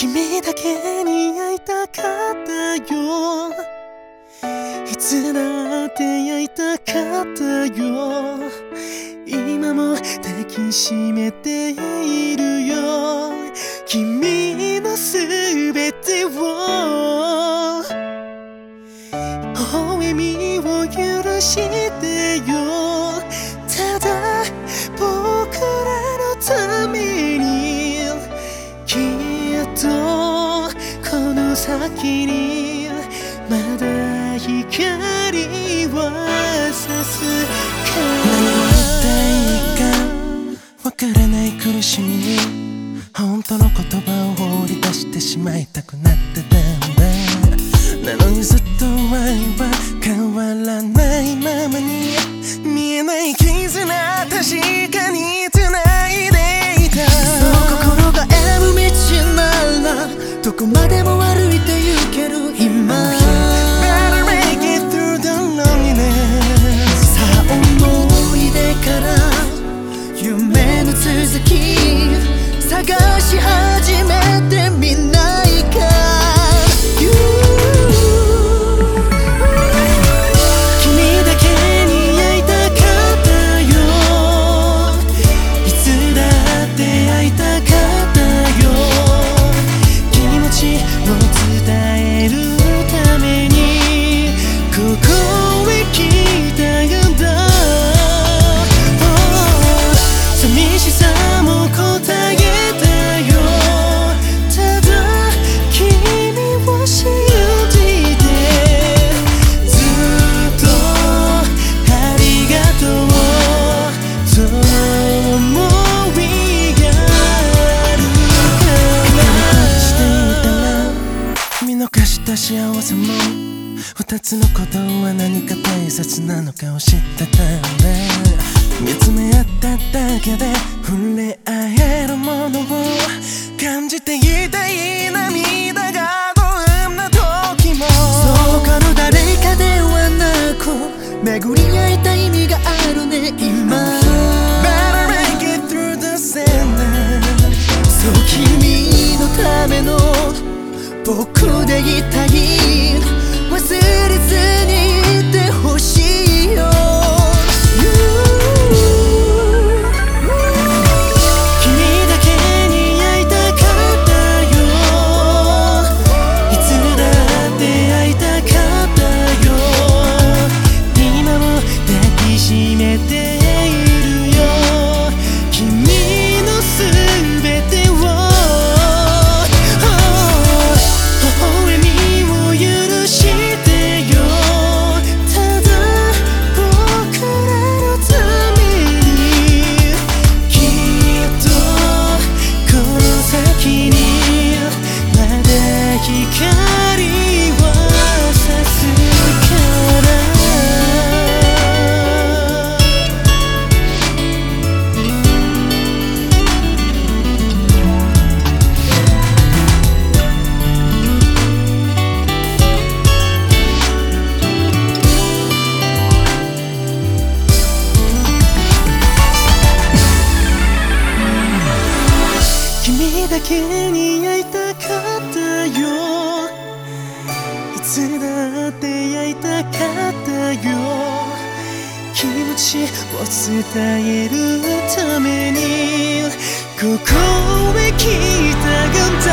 君だけに会いたかったよ。いつだって会いたかったよ。今も抱きしめているよ。君のすべてを。微笑みを許してよ。先にまだ光は差す何を言いたいかわからない苦しみに本当の言葉を放り出してしまいたくなってたんだなのにずっと愛は変わらないままに見えない絆確かに繋いでいた心が選ぶ道ならどこまでも探し始めてみないか。You 君だけに会いたかったよ。いつだって会いたかったよ。気持ちを伝えた幸せも二つのことは何か大切なのかを知ってたんだ見つめ合っただけで触れ合僕でいたい忘れずにいてほしいよ。You 君だ君だけに会いたかったよ。いつだって会いたかったよ。気持ちを伝えるためにここへ来たんだ